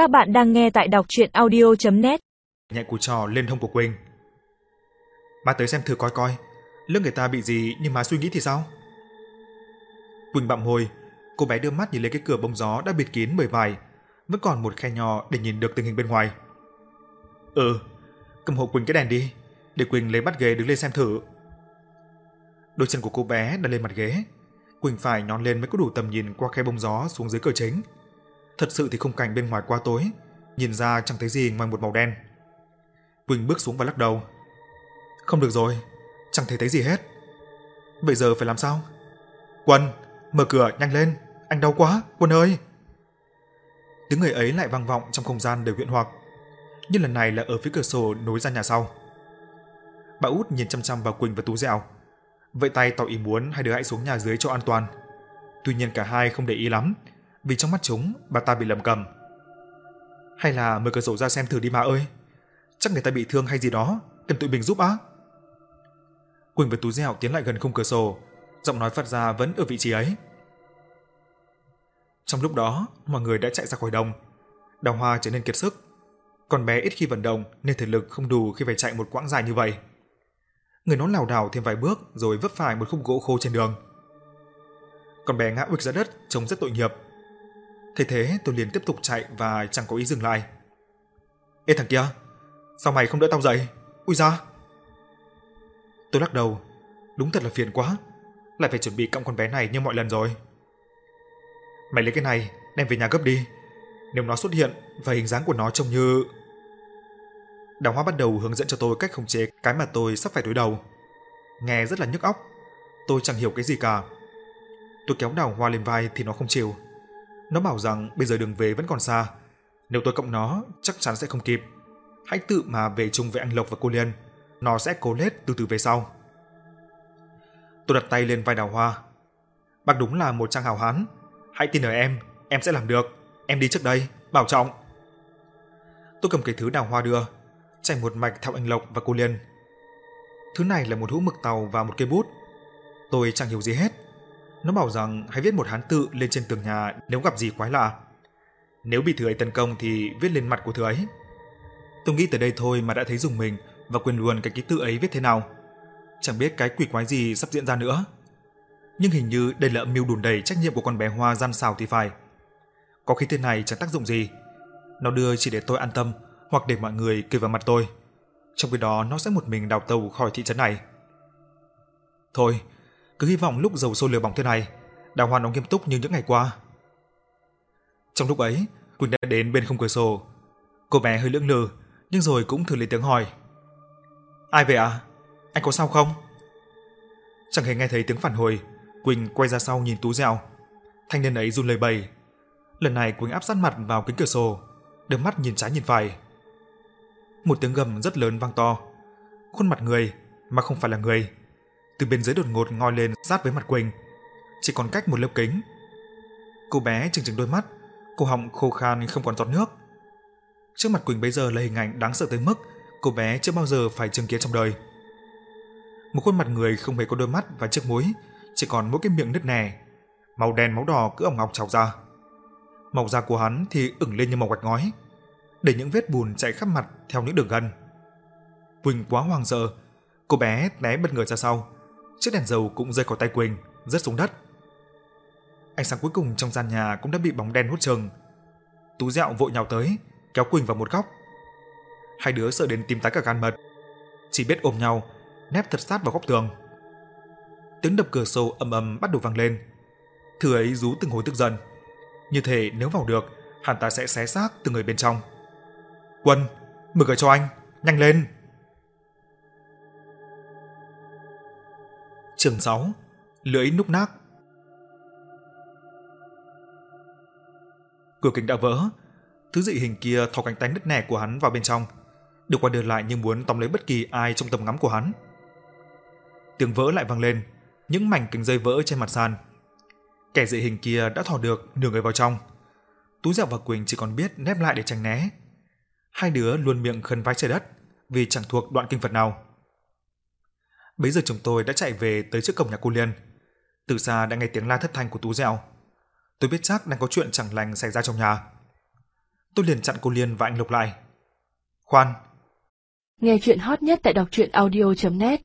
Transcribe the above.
Các bạn đang nghe tại đọc chuyện audio.net Nhẹ cú trò lên hông của Quỳnh. Má tới xem thử coi coi, lưng người ta bị gì nhưng má suy nghĩ thì sao? Quỳnh bậm môi, cô bé đưa mắt nhìn lên cái cửa bông gió đã bịt kín bởi vải, vẫn còn một khe nhỏ để nhìn được tình hình bên ngoài. Ừ, cầm hộ Quỳnh cái đèn đi, để Quỳnh lấy bắt ghế đứng lên xem thử. Đôi chân của cô bé đặt lên mặt ghế, Quỳnh phải nhón lên mới có đủ tầm nhìn qua khe bông gió xuống dưới cửa chính. Thật sự thì khung cảnh bên ngoài quá tối, nhìn ra chẳng thấy gì ngoài một màu đen. Quỳnh bước xuống và lắc đầu. Không được rồi, chẳng thấy thấy gì hết. Bây giờ phải làm sao? Quân, mở cửa nhanh lên, anh đau quá, Quân ơi! Tiếng người ấy lại vang vọng trong không gian đầy huyện hoặc, nhưng lần này là ở phía cửa sổ nối ra nhà sau. Bà út nhìn chăm chăm vào Quỳnh và Tú Dẹo, vậy tay tỏ ý muốn hai đứa hãy xuống nhà dưới cho an toàn. Tuy nhiên cả hai không để ý lắm, vì trong mắt chúng bà ta bị lầm cầm. Hay là mở cửa sổ ra xem thử đi mà ơi, chắc người ta bị thương hay gì đó, cần tụi mình giúp á. Quỳnh và Tú Dẻo tiến lại gần khung cửa sổ, giọng nói phát ra vẫn ở vị trí ấy. Trong lúc đó, mọi người đã chạy ra khỏi đồng. Đào Hoa trở nên kiệt sức. Còn bé ít khi vận động nên thể lực không đủ khi phải chạy một quãng dài như vậy. Người nó lảo đảo thêm vài bước rồi vấp phải một khúc gỗ khô trên đường. Con bé ngã uịch ra đất trông rất tội nghiệp. Thế thế tôi liền tiếp tục chạy và chẳng có ý dừng lại. Ê thằng kia, sao mày không đỡ tao dậy? Ui ra! Tôi lắc đầu, đúng thật là phiền quá, lại phải chuẩn bị cõng con bé này như mọi lần rồi. Mày lấy cái này, đem về nhà gấp đi. Nếu nó xuất hiện và hình dáng của nó trông như... Đào Hoa bắt đầu hướng dẫn cho tôi cách khống chế cái mà tôi sắp phải đối đầu. Nghe rất là nhức óc. Tôi chẳng hiểu cái gì cả. Tôi kéo Đào Hoa lên vai thì nó không chịu. Nó bảo rằng bây giờ đường về vẫn còn xa. Nếu tôi cộng nó, chắc chắn sẽ không kịp. Hãy tự mà về chung với anh Lộc và cô Liên. Nó sẽ cố lết từ từ về sau. Tôi đặt tay lên vai Đào Hoa. Bác đúng là một trang hào hán. Hãy tin ở em, em sẽ làm được. Em đi trước đây, bảo trọng. Tôi cầm cái thứ Đào Hoa đưa, chạy một mạch theo anh Lộc và cô Liên. Thứ này là một hũ mực tàu và một cây bút. Tôi chẳng hiểu gì hết. Nó bảo rằng hãy viết một hán tự lên trên tường nhà nếu gặp gì quái lạ. Nếu bị thứ ấy tấn công thì viết lên mặt của thứ ấy. Tôi nghĩ tới đây thôi mà đã thấy dùng mình và quên luôn cái ký tự ấy viết thế nào. Chẳng biết cái quỷ quái gì sắp diễn ra nữa. Nhưng hình như đây là âm mưu đùn đầy trách nhiệm của con bé Hoa gian xào thì phải. Có khi tên này chẳng tác dụng gì. Nó đưa chỉ để tôi an tâm hoặc để mọi người cười vào mặt tôi. Trong khi đó nó sẽ một mình đào tàu khỏi thị trấn này. Thôi, cứ hy vọng lúc dầu sôi lửa bỏng thế này, Đào Hoa nó nghiêm túc như những ngày qua. Trong lúc ấy, Quỳnh đã đến bên khung cửa sổ. Cô bé hơi lưỡng lự, nhưng rồi cũng thử lấy tiếng hỏi. Ai vậy à? Anh có sao không? Chẳng hề nghe thấy tiếng phản hồi, Quỳnh quay ra sau nhìn Tú Dẹo. Thanh niên ấy run lời bầy. Lần này Quỳnh áp sát mặt vào kính cửa sổ, đôi mắt nhìn trái nhìn phải. Một tiếng gầm rất lớn vang to. Khuôn mặt người mà không phải là người. Từ bên dưới đột ngột ngoi lên sát với mặt Quỳnh. Chỉ còn cách một lớp kính. Cô bé chừng chừng đôi mắt, cô họng khô khan không còn giọt nước. Trước mặt Quỳnh bây giờ là hình ảnh đáng sợ tới mức cô bé chưa bao giờ phải chứng kiến trong đời. Một khuôn mặt người không hề có đôi mắt và chiếc mũi, chỉ còn mỗi cái miệng nứt nẻ, màu đen máu đỏ cứ ỏng ọc trào ra. Màu da của hắn thì ửng lên như màu gạch ngói, để những vết bùn chạy khắp mặt theo những đường gân. Quỳnh quá hoang sợ, cô bé té bất ngờ ra sau, chiếc đèn dầu cũng rơi khỏi tay Quỳnh, rớt xuống đất. Ánh sáng cuối cùng trong gian nhà cũng đã bị bóng đen hút chừng. Tú dẹo vội nhào tới, kéo Quỳnh vào một góc. Hai đứa sợ đến tim tái cả gan mật, chỉ biết ôm nhau, nép thật sát vào góc tường. Tiếng đập cửa sổ ầm ầm bắt đầu vang lên. Thừa ấy rú từng hồi tức giận. Như thể nếu vào được, hẳn ta sẽ xé xác từ người bên trong. Quân, mở cửa cho anh, nhanh lên. Chương 6 Lưỡi núc nác Cửa kính đã vỡ, thứ dị hình kia thò cánh tay nứt nẻ của hắn vào bên trong, được qua đưa lại như muốn tóm lấy bất kỳ ai trong tầm ngắm của hắn. Tiếng vỡ lại vang lên, những mảnh kính rơi vỡ trên mặt sàn. Kẻ dị hình kia đã thò được nửa người vào trong. Tú Dẹo và Quỳnh chỉ còn biết nép lại để tránh né. Hai đứa luôn miệng khấn vái trời đất vì chẳng thuộc đoạn kinh Phật nào. Bấy giờ chúng tôi đã chạy về tới trước cổng nhà cô Liên. Từ xa đã nghe tiếng la thất thanh của Tú Dẹo. Tôi biết chắc đang có chuyện chẳng lành xảy ra trong nhà. Tôi liền chặn cô Liên và anh Lộc lại. Khoan. Nghe chuyện hot nhất tại đọc truyện audio.net